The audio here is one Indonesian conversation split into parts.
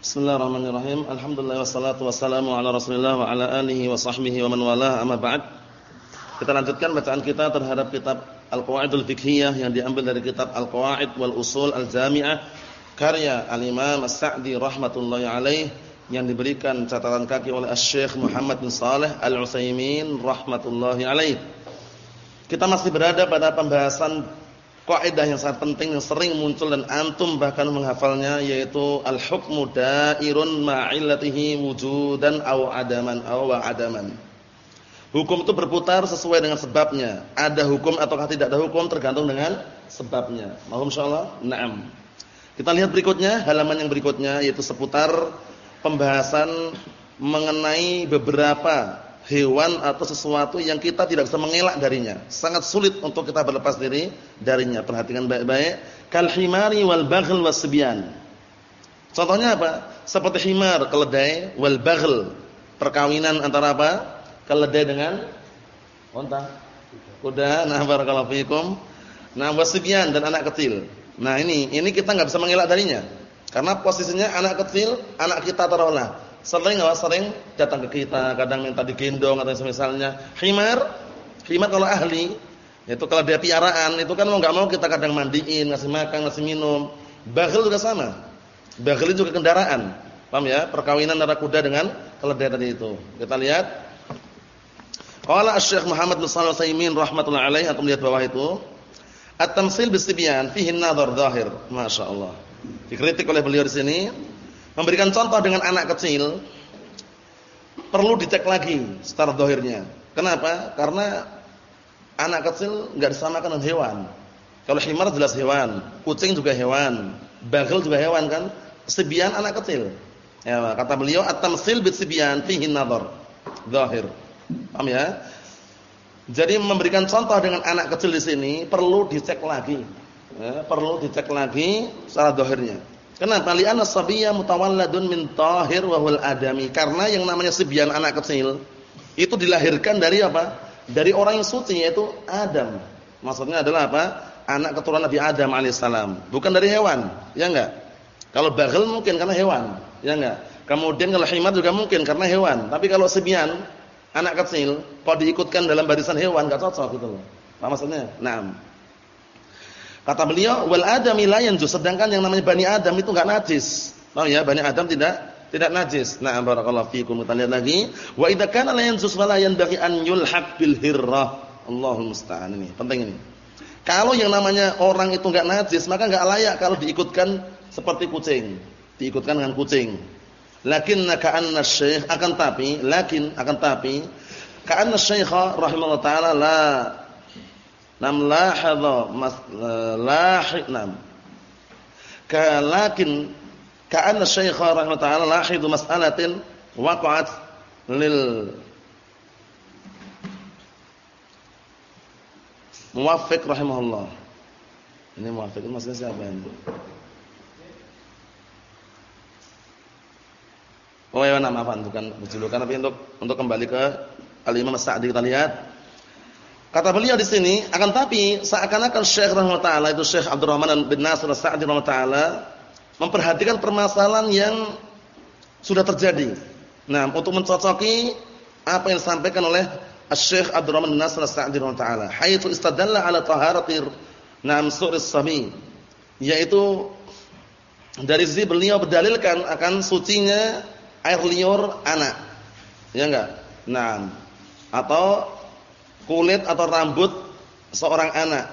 Bismillahirrahmanirrahim. Alhamdulillah wassalatu wassalamu ala Rasulillah wa ala alihi wa sahbihi wa man walah. Amma ba'd. Kita lanjutkan bacaan kita terhadap kitab Al-Qawaidul Fiqhiyah yang diambil dari kitab Al-Qawaid wal Usul Al-Jami'ah karya Al-Imam As-Sa'di rahmatullahi alaih yang diberikan catatan kaki oleh Asy-Syaikh Muhammad bin Shalih Al-Utsaimin rahmatullahi alaih. Kita masih berada pada pembahasan kaidah yang sangat penting yang sering muncul dan antum bahkan menghafalnya yaitu al-hukmu dairun ma'illatihi wujudan aw adaman aw wa adaman. Hukum itu berputar sesuai dengan sebabnya. Ada hukum ataukah tidak ada hukum tergantung dengan sebabnya. Mohon insyaallah. Naam. Kita lihat berikutnya, halaman yang berikutnya yaitu seputar pembahasan mengenai beberapa hewan atau sesuatu yang kita tidak bisa mengelak darinya. Sangat sulit untuk kita berlepas diri darinya. Perhatikan baik-baik. Kal himari wal baghl. Contohnya apa? Seperti himar, keledai, wal baghl. Perkawinan antara apa? Keledai dengan unta. Kuda. Nah, barakallahu fikum. Nah, wasbyan dan anak kecil. Nah, ini ini kita enggak bisa mengelak darinya. Karena posisinya anak kecil, anak kita taruhlah Sering enggak sering datang ke kita, kadang minta digendong atau misalnya. Himar, himar kalau ahli, itu kalau dia piaraan, itu kan mau enggak mau kita kadang mandiin, ngasih makan, ngasih minum. Baghil juga sama. Baghil juga kendaraan. Paham ya? Perkawinan antara kuda dengan keledai tadi itu. Kita lihat. Qala Asy-Syaikh Muhammad bin Shalih Al-Utsaimin rahimatullah alaihi atau melihat bawah itu. At-tamsil bisibyan fihi an-nadhar dhahir. Masyaallah. Dikritik oleh beliau di sini memberikan contoh dengan anak kecil perlu dicek lagi secara dohirnya. Kenapa? Karena anak kecil nggak disamakan dengan hewan. Kalau himar jelas hewan, kucing juga hewan, bagel juga hewan kan. Sebian anak kecil. Ya, kata beliau at-tamtsil bitsibyan fihi nadhar. Zahir. Paham ya? Jadi memberikan contoh dengan anak kecil di sini perlu dicek lagi. Ya, perlu dicek lagi secara dohirnya. Kenapa? Li'anna sabiyya mutawalladun min tahir wa huwal adami. Karena yang namanya sibyan anak kecil itu dilahirkan dari apa? Dari orang yang suci yaitu Adam. Maksudnya adalah apa? Anak keturunan Nabi Adam alaihissalam, bukan dari hewan, ya enggak? Kalau bagel mungkin karena hewan, ya enggak? Kemudian kalau himar juga mungkin karena hewan, tapi kalau sibyan anak kecil kalau diikutkan dalam barisan hewan enggak cocok gitu loh. Apa maksudnya? Naam. Kata beliau, wal adami la yanjus, sedangkan yang namanya Bani Adam itu enggak najis. Paham ya? Bani Adam tidak tidak najis. Nah, barakallahu fiikum. Kita lihat lagi, wa idza kana la yanjus wa la yanbaghi an yulhaq bil hirrah. Allahul musta'an ini. Penting ini. Kalau yang namanya orang itu enggak najis, maka enggak layak kalau diikutkan seperti kucing. Diikutkan dengan kucing. Lakinna ka'anna syekh akan tapi, lakin akan tapi ka'anna syekha rahimahullah taala la Nam lahadha lahid nam. Kalakin ka'anna syaikha rahimahullah ta'ala lahidu mas'alatin waqa'at lil muwaffiq rahimahullah. Ini muwaffiq maksudnya siapa ini? Oh ya nama apa bukan berjulukan tapi untuk untuk kembali ke Al-Imam As-Sa'di kita lihat Kata beliau di sini, akan tapi seakan-akan Syekh rahimahullah taala itu Syekh Abdurrahman bin Nasir As-Sa'di rahimahullah taala memperhatikan permasalahan yang sudah terjadi. Nah, untuk mencocoki apa yang disampaikan oleh Syekh Abdurrahman bin Nasir As-Sa'di rahimahullah taala, haitsu istadalla ala taharatir nam suris sami, yaitu dari sisi beliau berdalilkan akan sucinya air liur anak. Ya enggak? Nah, atau kulit atau rambut seorang anak.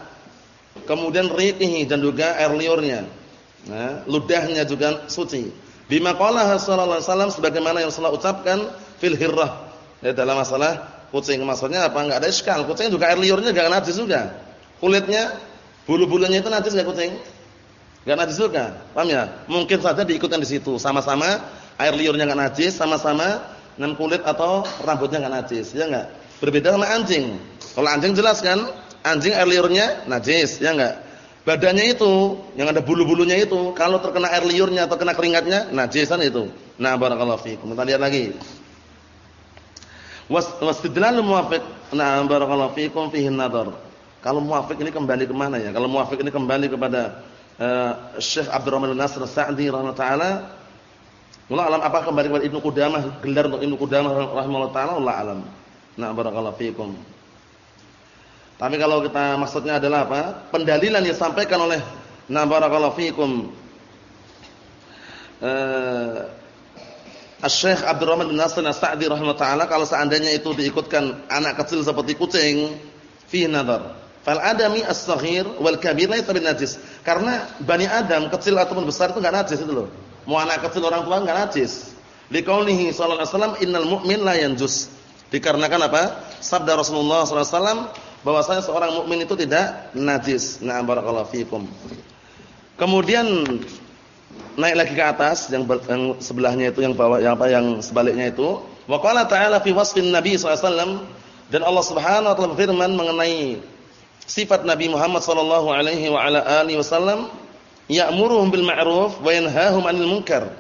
Kemudian riqihi dan juga air liurnya. Nah, ludahnya juga suci. Bima qala sallallahu alaihi sebagaimana yang salah ucapkan fil hirrah. Ya, dalam masalah kucing maksudnya apa? Enggak ada iskal. Kucing juga air liurnya enggak najis juga. Kulitnya, bulu-bulunya itu najis enggak kucing? Enggak najis juga. Paham ya? Mungkin saja diikutkan di situ. Sama-sama air liurnya enggak najis, sama-sama dan kulit atau rambutnya enggak najis. Ya enggak? Berbeda sama anjing. Kalau anjing jelas kan, anjing air liurnya najis, ya enggak? Badannya itu, yang ada bulu-bulunya itu, kalau terkena air liurnya atau kena keringatnya, najisan itu. Nah, barakallahu fiikum. Kita lihat lagi. Wastidlalu muwafiq. Nah, barakallahu fiikum fihi nadhar. Kalau muwafiq ini kembali ke mana ya? Kalau muwafiq ini kembali kepada uh, Syekh Abdurrahman Nasr Sa'di rahimahullah taala Wallah alam apa kembali kepada Ibnu Qudamah gelar untuk Ibnu Qudamah rahimahullah taala Allah alam. Nah, barakallahu fiikum. Tapi kalau kita maksudnya adalah apa? Pendalilan yang disampaikan oleh Nah barakallahu fiikum. Eh Syekh Abdurrahman bin Nasir As-Sa'di kalau seandainya itu diikutkan anak kecil seperti kucing, fi nadar. Fal adami as-saghir wal kabir laysa bin najis. Karena Bani Adam kecil ataupun besar itu enggak najis itu loh. Mau anak kecil orang tua enggak najis. Liqaulihi sallallahu alaihi wasallam innal mu'min la yanjus. Dikarenakan apa? Sabda Rasulullah wasallam bahwasanya seorang mukmin itu tidak najis. Nah, barakallahu fiikum. Kemudian naik lagi ke atas yang, yang sebelahnya itu yang bawah yang apa yang sebaliknya itu. Wa qala ta'ala fi wasfin Nabi sallallahu dan Allah Subhanahu wa taala berfirman mengenai sifat Nabi Muhammad sallallahu alaihi wa ala alihi wasallam ya'muruhum bil ma'ruf wa yanhahum 'anil munkar.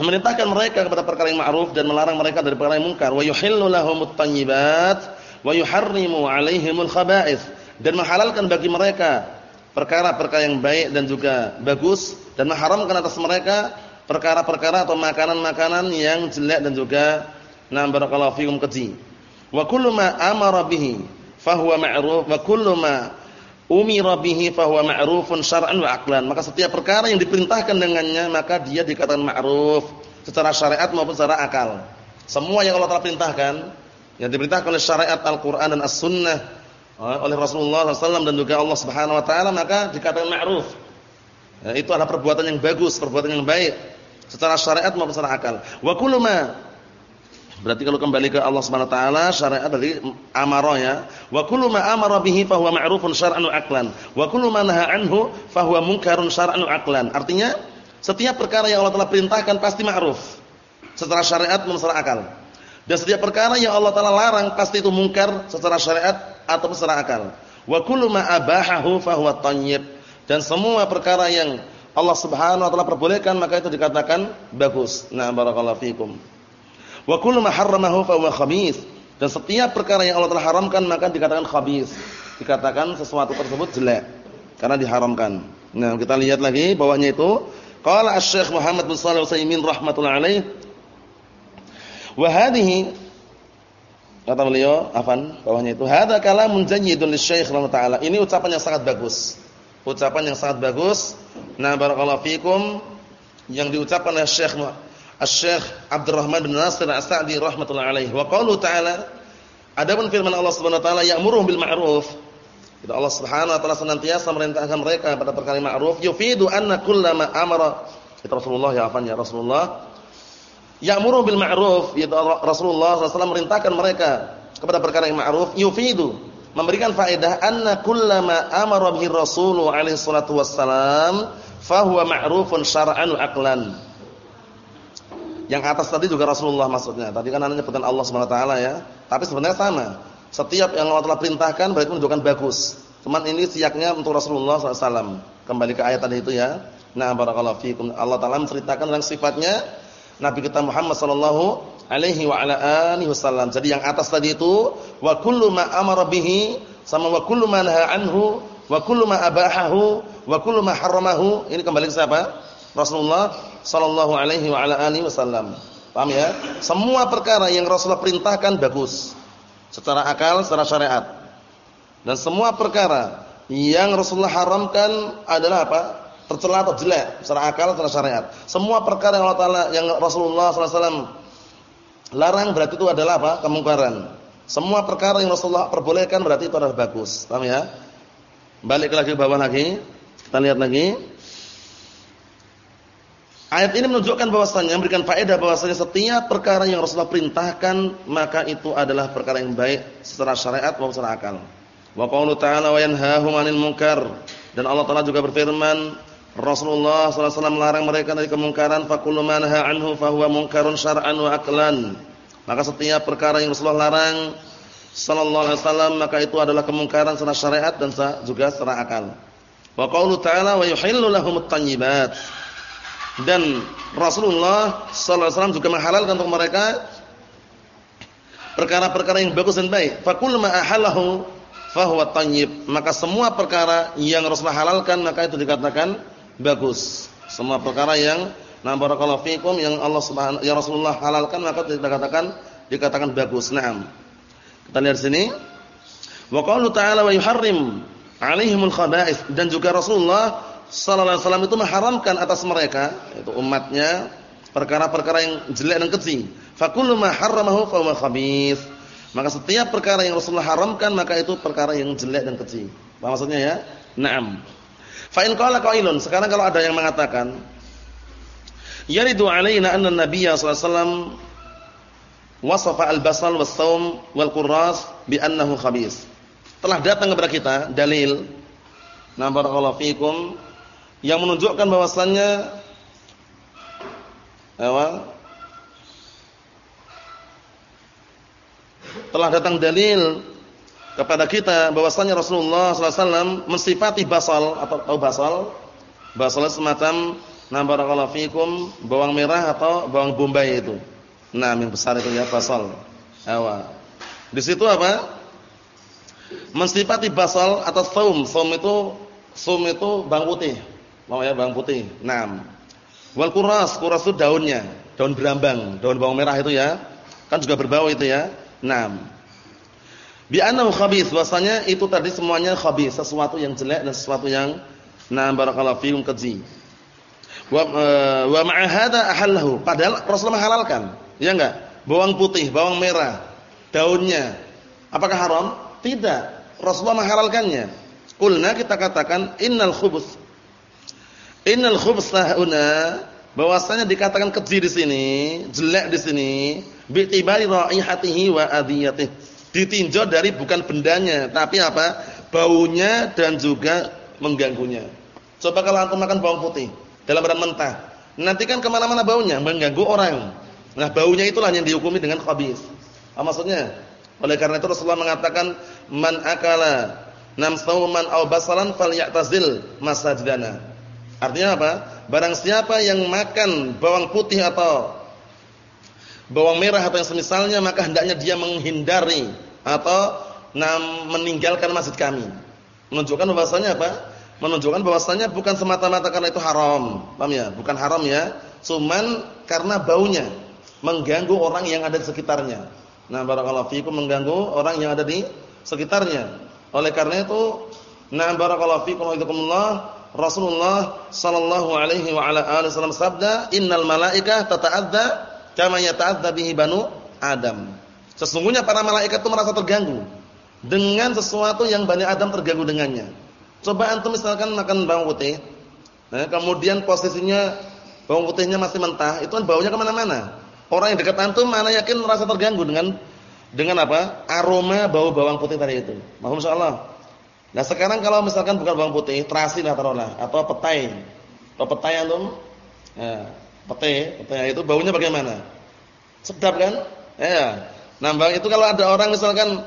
Memerintahkan mereka kepada perkara yang ma'ruf dan melarang mereka dari perkara yang munkar. Wa yuhillu lahumut thayyibat wa yuharrimu 'alaihimul khaba'ith dan menghalalkan bagi mereka perkara-perkara yang baik dan juga bagus dan mengharamkan atas mereka perkara-perkara atau makanan-makanan yang jelek dan juga na barakallahu fikum keji. Wa kullu ma amara bihi fahuwa ma'ruf wa kullu ma umira bihi fahuwa ma'rufun syar'an wa aqlan. Maka setiap perkara yang diperintahkan dengannya maka dia dikatakan ma'ruf secara syariat maupun secara akal. Semua yang Allah telah perintahkan yang diperintahkan oleh syariat Al-Qur'an dan As-Sunnah eh, oleh Rasulullah SAW dan juga Allah Subhanahu wa taala maka dikatakan ma'ruf. Ya, itu adalah perbuatan yang bagus, perbuatan yang baik secara syariat maupun secara akal. Wa kullu ma Berarti kalau kembali ke Allah Subhanahu wa taala syariat dari amarah ya. Wa kullu ma amara bihi fa huwa ma'rufun syar'an wa aqlan. Wa kullu ma nahaa anhu fa huwa munkarun syar'an wa aqlan. Artinya setiap perkara yang Allah telah perintahkan pasti ma'ruf secara syariat maupun secara akal. Dan setiap perkara yang Allah taala larang pasti itu mungkar secara syariat atau secara akal. Wa kullu ma abahahu fa huwa thayyib. Dan semua perkara yang Allah Subhanahu wa taala perbolehkan maka itu dikatakan bagus. Nah, barakallahu fikum. Wa kullu ma harramahu fa huwa. Dan setiap perkara yang Allah telah haramkan maka dikatakan khabith. Dikatakan sesuatu tersebut jelek karena diharamkan. Nah, kita lihat lagi bawahnya itu qala Asy-Syaikh Muhammad bin Shalih Al-Utsaimin rahimatullah alaih wa hadhihi kata beliau afan bawahnya itu hadza kalamun jayyidun lisyekh rahimahullah taala. Ini ucapan yang sangat bagus. Ucapan yang sangat bagus. Nah, barakallahu fikum yang diucapkan oleh Syekh Asy-Syaikh Abdurrahman bin Nasir As-Sa'di rahimatullah alaihi. Wa qaulu ta'ala Adapun firman Allah Subhanahu wa taala ya'muruhum bil ma'ruf. Itu Allah Subhanahu wa taala senantiasa merintahkan mereka pada perkara ma'ruf, yufidu anna kullama amara. Itu Rasulullah ya afan ya Rasulullah. Ya'muru bil ma'ruf. Itu Rasulullah SAW merintahkan mereka kepada perkara yang ma'ruf. Yufidu memberikan faedah anna kullama amara bihi Rasul alaihi salatu wassalam fahuwa ma'rufun syar'an wa aqlan yang atas tadi juga Rasulullah maksudnya. Tadi kan anaknya bukan Allah Subhanahu wa taala ya. Tapi sebenarnya sama. Setiap yang Allah telah perintahkan berarti menunjukkan bagus. Cuman ini siaknya untuk Rasulullah SAW. Kembali ke ayat tadi itu ya. Nah, barakallahu fiikum. Allah taala menceritakan tentang sifatnya Nabi kita Muhammad sallallahu alaihi wa ala alihi wasallam. Jadi yang atas tadi itu wa kullu ma amara bihi sama wa kullu ma anhu wa kullu ma abahahu wa kullu ma harramahu. Ini kembali ke siapa? Rasulullah sallallahu alaihi wa ala alihi wasallam. Paham ya? Semua perkara yang Rasulullah perintahkan bagus secara akal, secara syariat. Dan semua perkara yang Rasulullah haramkan adalah apa? tercela atau jelek secara akal, secara syariat. Semua perkara yang Allah Taala yang Rasulullah sallallahu alaihi larang berarti itu adalah apa? kemungkaran. Semua perkara yang Rasulullah perbolehkan berarti itu adalah bagus. Paham ya? Balik lagi ke bawah lagi. Kita lihat lagi. Ayat ini menunjukkan bahwasannya memberikan faedah bahwasanya setiap perkara yang Rasulullah perintahkan maka itu adalah perkara yang baik secara syariat maupun secara akal. Wa qaulu ta'ala wa yanhahum 'anil munkar dan Allah Taala juga berfirman Rasulullah sallallahu alaihi wasallam melarang mereka dari kemungkaran kullu ma anhu huwa munkarun syar'an wa aqlan. Maka setiap perkara yang Rasulullah larang sallallahu alaihi wasallam maka itu adalah kemungkaran secara syariat dan juga secara akal. Wa qaulu ta'ala wa yuhillu lahumut thayyibat dan Rasulullah sallallahu alaihi wasallam juga menghalalkan untuk mereka perkara-perkara yang bagus dan baik. Fakul ma ahallahu fahuwa thayyib. Maka semua perkara yang Rasulullah halalkan maka itu dikatakan bagus. Semua perkara yang nah barakallahu fikum yang Allah Subhanahu ya Rasulullah halalkan maka dikatakan dikatakan bagus. Naam. Kita lihat sini. Wa qalu ta'ala wa yuharrim 'alaihimul khaba'ith dan juga Rasulullah sallallahu alaihi wasallam itu mengharamkan atas mereka itu umatnya perkara-perkara yang jelek dan keji. Fa kullu ma harramahu fa huwa khabith. Maka setiap perkara yang Rasulullah haramkan maka itu perkara yang jelek dan keji. Apa maksudnya ya? Naam. Fa in qala qailun, sekarang kalau ada yang mengatakan yaridu alaina anna nabiyya sallallahu alaihi wasallam wasafa al-basal was-saum wal-qurras bi annahu khabith. Telah datang kepada kita dalil na barakallahu fikum yang menunjukkan bahwasannya apa? Telah datang dalil kepada kita bahwasanya Rasulullah SAW mensifati basal atau tahu basal, basal semacam nah barakallahu fikum bawang merah atau bawang bombay itu. Nah, yang besar itu ya basal. Awa. Di situ apa? Mensifati basal atau saum. Saum itu saum itu bawang putih. Mau ya bawang putih. Naam. Wal kuras, kuras itu daunnya, daun berambang, daun bawang merah itu ya. Kan juga berbau itu ya. Naam. Bi annahu khabith, bahwasanya itu tadi semuanya khabith, sesuatu yang jelek dan sesuatu yang na barakallahu fikum keji. Wa uh, wa ma'a ahallahu, padahal Rasulullah menghalalkan. Ya enggak? Bawang putih, bawang merah, daunnya. Apakah haram? Tidak. Rasulullah menghalalkannya. Qulna kita katakan innal khubus. Innal khubsa huna bahwasanya dikatakan keji di sini, jelek di sini, bi tibari raihatihi wa adiyatihi ditinjau dari bukan bendanya, tapi apa? Baunya dan juga mengganggunya. Coba kalau antum makan bawang putih dalam keadaan mentah, nanti kan ke mana-mana baunya, mengganggu orang. Nah baunya itulah yang dihukumi dengan khabis. Apa maksudnya? Oleh karena itu Rasulullah mengatakan man akala nam sauman aw basalan falyatazil masajidana. Artinya apa? Barang siapa yang makan bawang putih atau bawang merah atau yang semisalnya maka hendaknya dia menghindari atau meninggalkan masjid kami. Menunjukkan bahwasanya apa? Menunjukkan bahwasanya bukan semata-mata karena itu haram. Paham ya? Bukan haram ya, cuman karena baunya mengganggu orang yang ada di sekitarnya. Nah, barakallahu fikum mengganggu orang yang ada di sekitarnya. Oleh karena itu, nah barakallahu fikum wa Rasulullah sallallahu alaihi wa ala alihi wasallam sabda, "Innal malaikata tata'adza kama yata'adza bihi banu Adam." Sesungguhnya para malaikat itu merasa terganggu dengan sesuatu yang Bani Adam terganggu dengannya. Coba antum misalkan makan bawang putih, nah, kemudian posisinya bawang putihnya masih mentah, itu kan baunya ke mana-mana. Orang yang dekat antum mana yakin merasa terganggu dengan dengan apa? Aroma bau bawang putih tadi itu. Mohon Allah. Nah sekarang kalau misalkan bukan bawang putih, terasi lah taruhlah atau petai. Atau petai antum? Ya, petai, petai itu baunya bagaimana? Sedap kan? Ya. Nambang itu kalau ada orang misalkan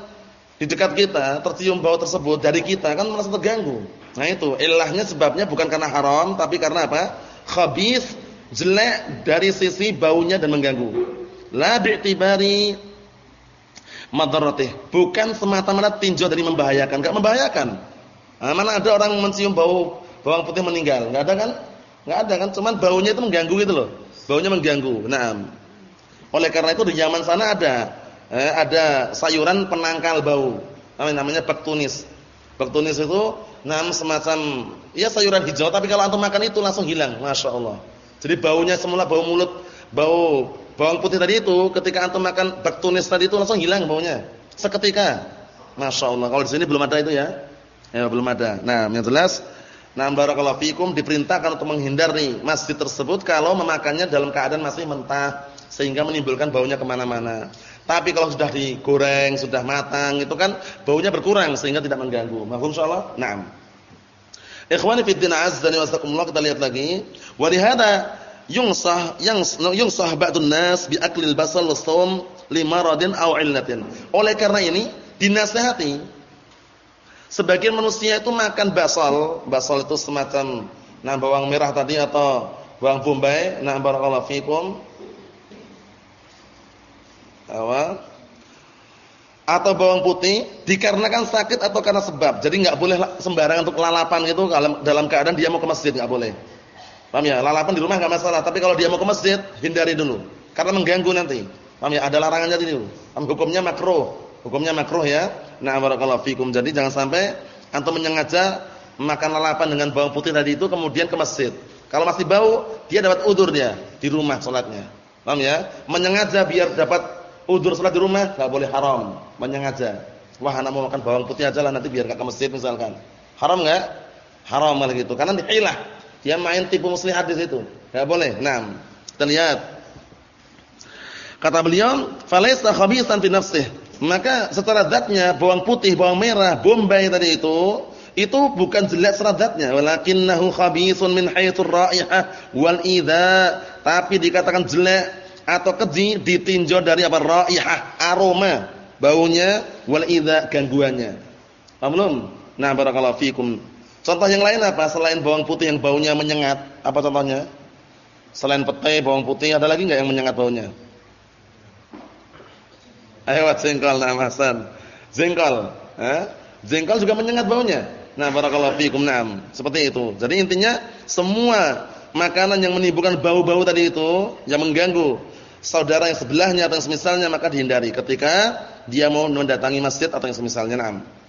di dekat kita tercium bau tersebut dari kita kan merasa terganggu. Nah itu ilahnya sebabnya bukan karena haram tapi karena apa? Khabith, jelek dari sisi baunya dan mengganggu. La bi'tibari madaratih. Bukan semata-mata tinjau dari membahayakan, enggak membahayakan. Nah, mana ada orang mencium bau bawang putih meninggal? Enggak ada kan? Enggak ada kan? Cuman baunya itu mengganggu gitu loh. Baunya mengganggu. Nah, oleh karena itu di zaman sana ada eh, ada sayuran penangkal bau. Namanya bektunis. Bektunis itu nam semacam ya sayuran hijau tapi kalau antum makan itu langsung hilang, Masya Allah. Jadi baunya semula bau mulut, bau bawang putih tadi itu ketika antum makan bektunis tadi itu langsung hilang baunya. Seketika. Masya Allah. Kalau di sini belum ada itu ya. Ya belum ada. Nah, yang jelas Nah, barakallahu fikum diperintahkan untuk menghindari masjid tersebut kalau memakannya dalam keadaan masih mentah sehingga menimbulkan baunya ke mana-mana. Tapi kalau sudah digoreng, sudah matang, itu kan baunya berkurang sehingga tidak mengganggu. Mahfum insyaallah? Naam. Ikhwani fi din azza wa jalla kita lihat lagi. Wa li hada yungsah yang yungsah ba'dun nas bi aklil basal was-sawm limaradin aw illatin. Oleh karena ini dinasihati sebagian manusia itu makan basal, basal itu semacam nah bawang merah tadi atau bawang bombay, nah barakallahu fikum apa? Atau bawang putih dikarenakan sakit atau karena sebab. Jadi nggak boleh sembarangan untuk lalapan gitu dalam dalam keadaan dia mau ke masjid nggak boleh. Paham ya? Lalapan di rumah enggak masalah, tapi kalau dia mau ke masjid, hindari dulu. Karena mengganggu nanti. Paham ya? Ada larangannya dulu. Hukumnya makruh. Hukumnya makruh ya. Nah, barakallahu fikum. Jadi jangan sampai antum menyengaja makan lalapan dengan bawang putih tadi itu kemudian ke masjid. Kalau masih bau, dia dapat udur dia di rumah salatnya. Paham ya? Menyengaja biar dapat udur salat di rumah enggak boleh haram. Menyengaja. Wah, anak mau makan bawang putih aja lah nanti biar enggak ke masjid misalkan. Haram enggak? Haram malah gitu. Karena dihilah. Dia main tipu muslihat di situ. Enggak boleh. Nah, kita lihat. Kata beliau, "Falaisa khabithan fi nafsihi." Maka secara zatnya bawang putih, bawang merah, bombay tadi itu itu bukan jelek secara zatnya, walakinnahu khabithun min haitsur raihah wal idza. Tapi dikatakan jelek atau keji ditinjau dari apa? Raihah, aroma, baunya wal idza gangguannya. Paham belum? Nah, barakallahu fikum. Contoh yang lain apa? Selain bawang putih yang baunya menyengat, apa contohnya? Selain petai, bawang putih, ada lagi enggak yang menyengat baunya? Ayo jengkol namasan. Jengkol, eh? Jengkol juga menyengat baunya. Nah, barakallahu fiikum. Naam. Seperti itu. Jadi intinya semua makanan yang menimbulkan bau-bau tadi itu yang mengganggu saudara yang sebelahnya atau yang semisalnya maka dihindari ketika dia mau mendatangi masjid atau yang semisalnya. Naam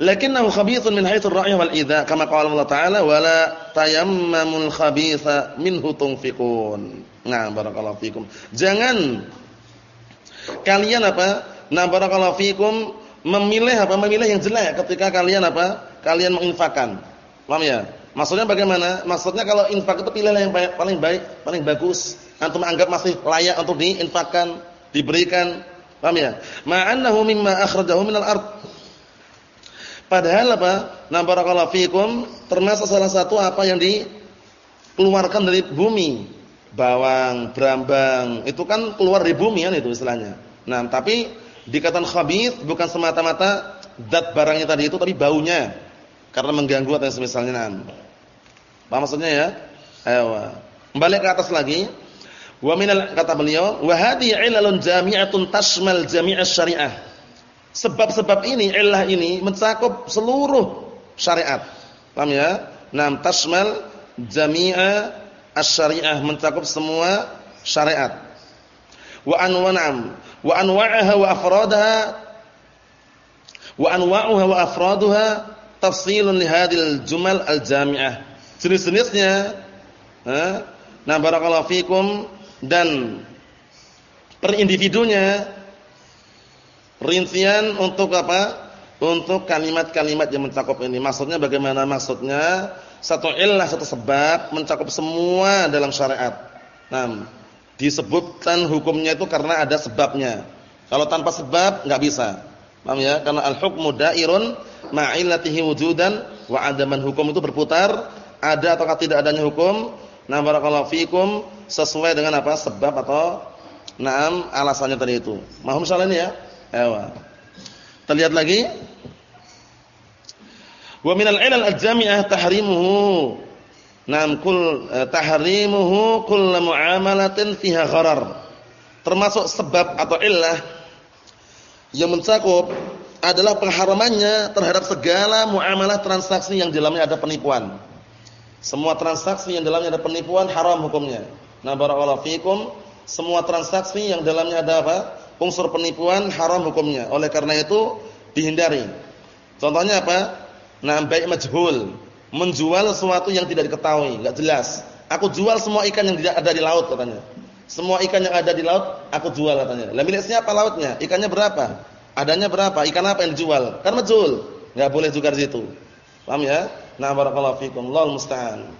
lakinnahu khabithun min haitsu ar-ra'y wal idza kama qala Allah Ta'ala wala tayammamul khabitha minhu tunfiqun. Nah, barakallahu fikum. Jangan kalian apa? Nah, barakallahu fikum memilih apa? Memilih yang jelek ketika kalian apa? Kalian menginfakkan. Paham ya? Maksudnya bagaimana? Maksudnya kalau infak itu pilihlah yang baik, paling baik, paling bagus. Antum anggap masih layak untuk diinfakkan, diberikan. Paham ya? Ma'annahu mimma akhrajahu minal ard Padahal apa? Nah barakallahu fikum termasuk salah satu apa yang dikeluarkan dari bumi. Bawang, brambang, itu kan keluar dari bumi kan itu istilahnya. Nah, tapi dikatakan khabith bukan semata-mata zat barangnya tadi itu tapi baunya. Karena mengganggu atau semisalnya. Nah. Apa maksudnya ya? Ayo. Kembali ke atas lagi. Wa minal kata beliau, wa hadhihi ilalun jami'atun tashmal jami'as syariah. Sebab-sebab ini, illah ini mencakup seluruh syariat. Paham ya? Nam tasmal jami'a asy-syari'ah mencakup semua syariat. Wa anwa'am wa anwa'aha wa afradaha wa anwa'uha wa afraduha tafsilun li hadhil jumal al-jami'ah. Jenis-jenisnya Nah barakallahu fikum dan per individunya Rincian untuk apa? Untuk kalimat-kalimat yang mencakup ini. Maksudnya bagaimana? Maksudnya satu illah, satu sebab mencakup semua dalam syariat. Nah, disebutkan hukumnya itu karena ada sebabnya. Kalau tanpa sebab nggak bisa. Paham ya? Karena al-hukmu dairun ma'illatihi wujudan wa adaman hukum itu berputar, ada atau tidak adanya hukum. Nah, barakallahu fikum sesuai dengan apa? Sebab atau naam alasannya tadi itu. Mohon salah ini ya. Ewa. Terlihat lagi. Wa minal ilal al-jami'ah tahrimuhu. Naam kul eh, tahrimuhu kull muamalatin fiha gharar. Termasuk sebab atau illah yang mencakup adalah pengharamannya terhadap segala muamalah transaksi yang dalamnya ada penipuan. Semua transaksi yang dalamnya ada penipuan haram hukumnya. Nah barakallahu fikum, semua transaksi yang dalamnya ada apa? Unsur penipuan haram hukumnya. Oleh karena itu dihindari. Contohnya apa? Nah, baik majhul, menjual sesuatu yang tidak diketahui, enggak jelas. Aku jual semua ikan yang tidak ada di laut katanya. Semua ikan yang ada di laut aku jual katanya. Lah milik siapa lautnya? Ikannya berapa? Adanya berapa? Ikan apa yang dijual? Kan majhul. Enggak boleh juga di situ. Paham ya? Nah, barakallahu fikum. Allahu musta'an.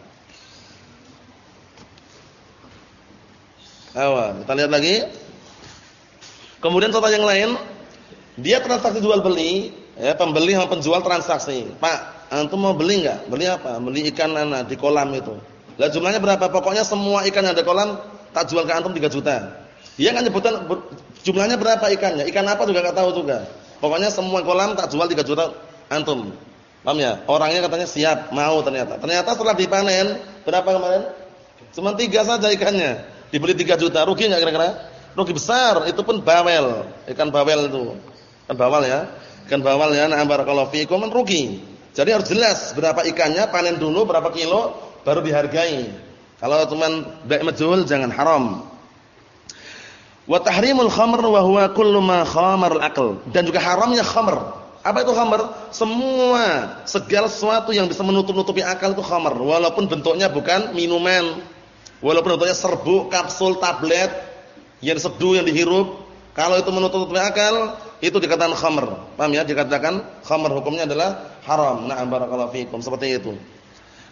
Ayo, kita lihat lagi. Kemudian contoh yang lain, dia transaksi jual beli, ya pembeli sama penjual transaksi. Pak, antum mau beli enggak? Beli apa? Beli ikan anak di kolam itu. Lah jumlahnya berapa? Pokoknya semua ikan yang ada kolam tak jual ke antum 3 juta. Dia kan nyebutan jumlahnya berapa ikannya? Ikan apa juga enggak tahu juga. Pokoknya semua kolam tak jual 3 juta antum. Paham ya? Orangnya katanya siap, mau ternyata. Ternyata setelah dipanen, berapa kemarin? Cuma 3 saja ikannya. Dibeli 3 juta, rugi enggak kira-kira? Rugi besar, itu pun bawel, ikan bawel itu. Ikan bawal ya. Ikan bawal ya, nah barakallahu fikum rugi. Jadi harus jelas berapa ikannya, panen dulu berapa kilo baru dihargai. Kalau cuman baik majhul jangan haram. Wa tahrimul khamr wa huwa kullu ma khamar al-aql. Dan juga haramnya khamr. Apa itu khamr? Semua segala sesuatu yang bisa menutup-nutupi akal itu khamr walaupun bentuknya bukan minuman. Walaupun bentuknya serbuk, kapsul, tablet yang diseduh, yang dihirup, kalau itu menutup-nutupi akal, itu dikatakan khamr. Paham ya? Dikatakan khamr hukumnya adalah haram. Na'am barakallahu fikum. Seperti itu.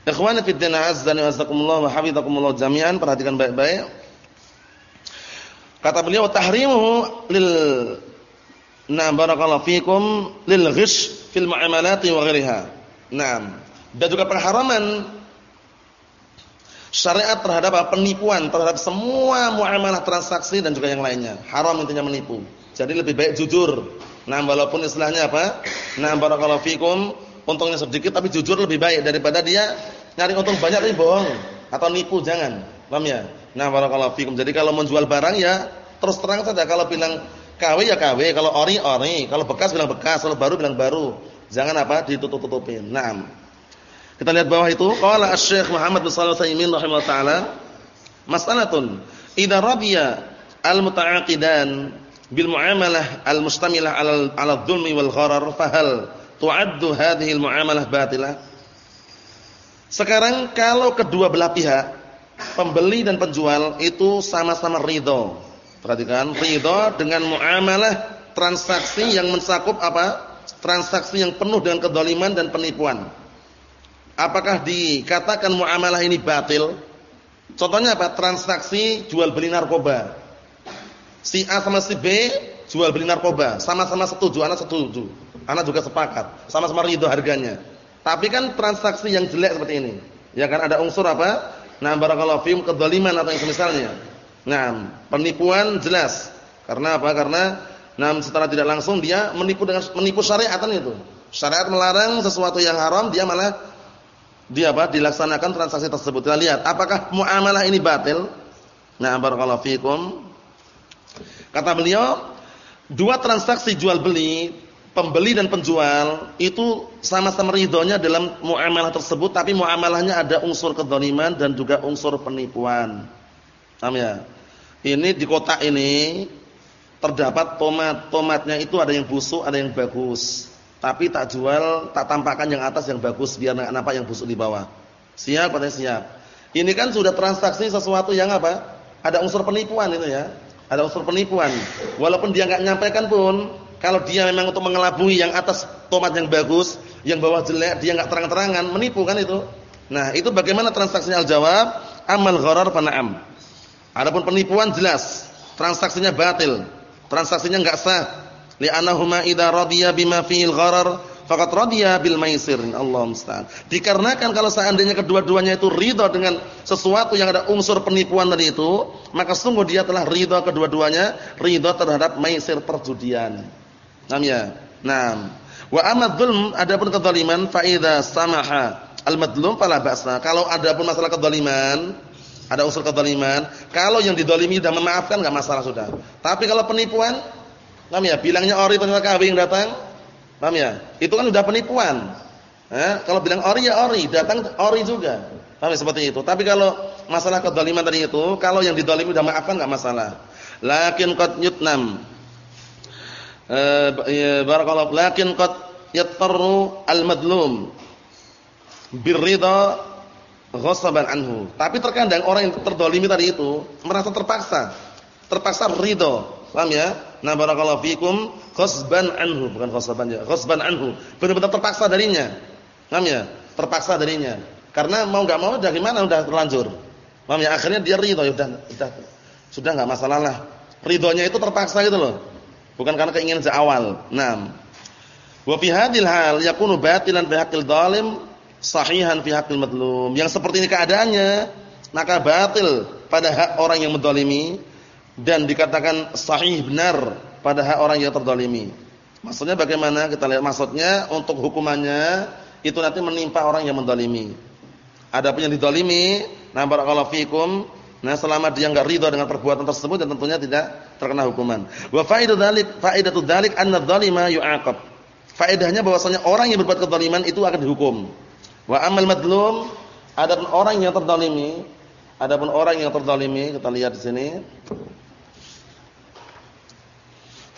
Ikhwani fi din azzani wa azakumullah wa hafizakumullah jami'an, perhatikan baik-baik. Kata beliau tahrimuhu lil Nah, barakallahu fikum lil ghish fil muamalati wa ghairiha. Naam. Dan juga pengharaman syariat terhadap penipuan terhadap semua muamalah transaksi dan juga yang lainnya. Haram intinya menipu. Jadi lebih baik jujur. Nah, walaupun istilahnya apa? Nah, barakallahu fikum, untungnya sedikit tapi jujur lebih baik daripada dia nyari untung banyak tapi bohong atau nipu jangan. Paham ya? Nah, barakallahu fikum. Jadi kalau menjual barang ya terus terang saja kalau bilang KW ya KW, kalau ori ori, kalau bekas bilang bekas, kalau baru bilang baru. Jangan apa ditutup-tutupin. Naam. Kita lihat bawah itu, qala Asy-Syaikh Muhammad bin Shalih Al-Utsaimin rahimahullah taala, mas'alatun idza radiya al-muta'aqidan bil muamalah al-mustamilah 'ala al 'dhulmi wal gharar fahal tu'addu hadhihi al-muamalah batilah? Sekarang kalau kedua belah pihak, pembeli dan penjual itu sama-sama ridho Perhatikan, ridha dengan muamalah transaksi yang mencakup apa? Transaksi yang penuh dengan kedoliman dan penipuan. Apakah dikatakan muamalah ini batil? Contohnya apa? Transaksi jual beli narkoba. Si A sama si B jual beli narkoba, sama-sama setuju, anak setuju. Anak juga sepakat, sama-sama ridho harganya. Tapi kan transaksi yang jelek seperti ini. Ya kan ada unsur apa? Nah, barakallahu fiikum kedoliman atau yang semisalnya. Nah, penipuan jelas. Karena apa? Karena nah setelah tidak langsung dia menipu dengan menipu syariat kan itu. Syariat melarang sesuatu yang haram, dia malah dia apa? dilaksanakan transaksi tersebut. Kita lihat apakah muamalah ini batil? Nah, barakallahu. Kata beliau, dua transaksi jual beli, pembeli dan penjual itu sama-sama ridhonya dalam muamalah tersebut, tapi muamalahnya ada unsur kedzaliman dan juga unsur penipuan. Paham ya? Ini di kotak ini terdapat tomat. Tomatnya itu ada yang busuk, ada yang bagus. Tapi tak jual, tak tampakkan yang atas yang bagus biar nampak yang busuk di bawah. Siap atau siap? Ini kan sudah transaksi sesuatu yang apa? Ada unsur penipuan itu ya. Ada unsur penipuan. Walaupun dia enggak nyampaikan pun, kalau dia memang untuk mengelabui yang atas tomat yang bagus, yang bawah jelek, dia enggak terang-terangan, menipu kan itu. Nah, itu bagaimana transaksinya al-jawab? Amal gharar fa na'am. Adapun penipuan jelas, transaksinya batil, transaksinya enggak sah. Li'annahuma idza radiya bima fihil gharar faqad radiya bil maisir. Allah musta'an. Dikarenakan kalau seandainya kedua-duanya itu ridha dengan sesuatu yang ada unsur penipuan tadi itu, maka sungguh dia telah ridha kedua-duanya, ridha terhadap maisir perjudian. Naam ya? Naam. Wa amma dzulm adapun kedzaliman fa idza samaha al-madlum fala ba'sa. Kalau adapun masalah kedzaliman, ada unsur kezaliman. Kalau yang didolimi sudah memaafkan enggak masalah sudah. Tapi kalau penipuan, paham ya? Bilangnya ori ternyata yang datang, paham ya? Itu kan sudah penipuan. Eh, kalau bilang ori ya ori, datang ori juga. Paham ya? seperti itu. Tapi kalau masalah kezaliman tadi itu, kalau yang didolimi sudah maafkan enggak masalah. Lakin qad yutnam. Eh, ya, barakallahu lakin qad yattaru al-madlum birridha ghasaban anhu. Tapi terkadang orang yang terdolimi tadi itu merasa terpaksa. Terpaksa ridho. Paham ya? Nah barakallahu fikum ghasban anhu, bukan ghasaban ya, ghasban anhu. Benar-benar terpaksa darinya. Paham ya? Terpaksa darinya. Karena mau enggak mau udah gimana udah terlanjur. Paham ya? Akhirnya dia ridho, ya udah udah sudah enggak masalah lah. Ridhonya itu terpaksa gitu loh. Bukan karena keinginan sejak awal. Naam. Wa fi hadhil hal yakunu batilan fi haqqil zalim sahihan fi haqqil madlum. Yang seperti ini keadaannya, maka batil pada hak orang yang mendolimi dan dikatakan sahih benar pada hak orang yang terdolimi. Maksudnya bagaimana? Kita lihat maksudnya untuk hukumannya itu nanti menimpa orang yang mendolimi. Adapun yang didolimi, nah barakallahu fikum, nah selama dia enggak ridha dengan perbuatan tersebut dan tentunya tidak terkena hukuman. Wa faidatu dzalik, faidatu dzalik anna dzalima yu'aqab. Faedahnya bahwasanya orang yang berbuat kezaliman itu akan dihukum. Wa amal madlum adapun orang yang terdolimi Adapun orang yang terzalimi, kita lihat di sini.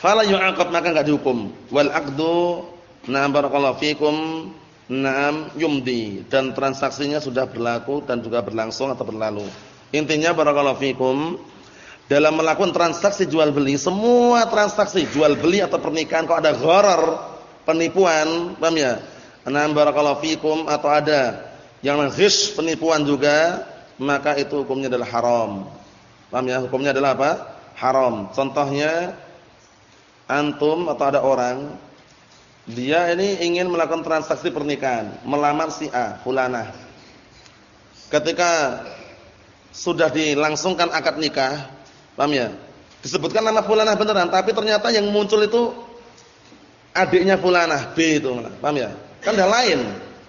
Fala yu'aqab maka enggak dihukum. Wal aqdu na'am barakallahu fikum na'am yumdi dan transaksinya sudah berlaku dan juga berlangsung atau berlalu. Intinya barakallahu fikum dalam melakukan transaksi jual beli, semua transaksi jual beli atau pernikahan kalau ada gharar, penipuan, paham ya? Na'am barakallahu fikum atau ada yang ghish penipuan juga maka itu hukumnya adalah haram. Paham ya? Hukumnya adalah apa? Haram. Contohnya antum atau ada orang dia ini ingin melakukan transaksi pernikahan, melamar si A, fulanah. Ketika sudah dilangsungkan akad nikah, paham ya? Disebutkan nama fulanah beneran, tapi ternyata yang muncul itu adiknya fulanah B itu, paham ya? Kan dah lain.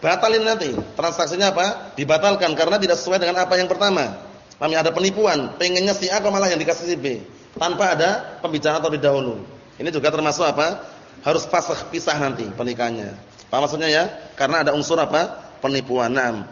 Batalin nanti. Transaksinya apa? Dibatalkan karena tidak sesuai dengan apa yang pertama. Kami ada penipuan, pengennya si A kok malah yang dikasih si B. Tanpa ada pembicaraan terlebih dahulu. Ini juga termasuk apa? Harus pasah pisah nanti pernikahannya. Apa maksudnya ya? Karena ada unsur apa? Penipuan. Naam.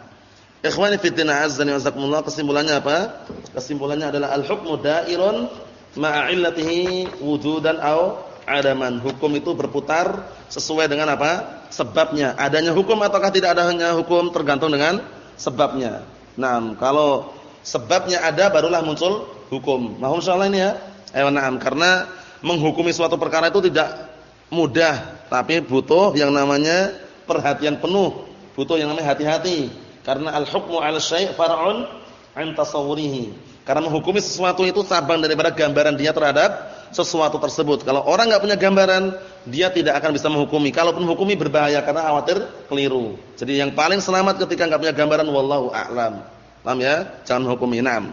Ikhwani fitina azzani wazakumullah kesimpulannya apa? Kesimpulannya adalah al-hukmu da'irun ma'illatihi wujudan au adaman. Hukum itu berputar sesuai dengan apa? Sebabnya. Adanya hukum ataukah tidak adanya hukum tergantung dengan sebabnya. Nah, kalau sebabnya ada barulah muncul hukum. Mohon insyaallah ini ya. Eh, nah, karena menghukumi suatu perkara itu tidak mudah, tapi butuh yang namanya perhatian penuh, butuh yang namanya hati-hati. Karena al-hukmu 'ala syai' far'un 'an tasawwurihi. Karena menghukumi sesuatu itu cabang daripada gambaran dia terhadap sesuatu tersebut. Kalau orang nggak punya gambaran, dia tidak akan bisa menghukumi. Kalaupun menghukumi berbahaya karena khawatir keliru. Jadi yang paling selamat ketika nggak punya gambaran wallahu a'lam. Paham ya? Jangan. Naam.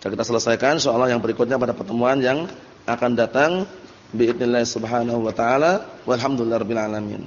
Dan kita selesaikan insyaallah yang berikutnya pada pertemuan yang akan datang. Biidznillah subhanahu wa taala. Walhamdulillahirabbil alamin.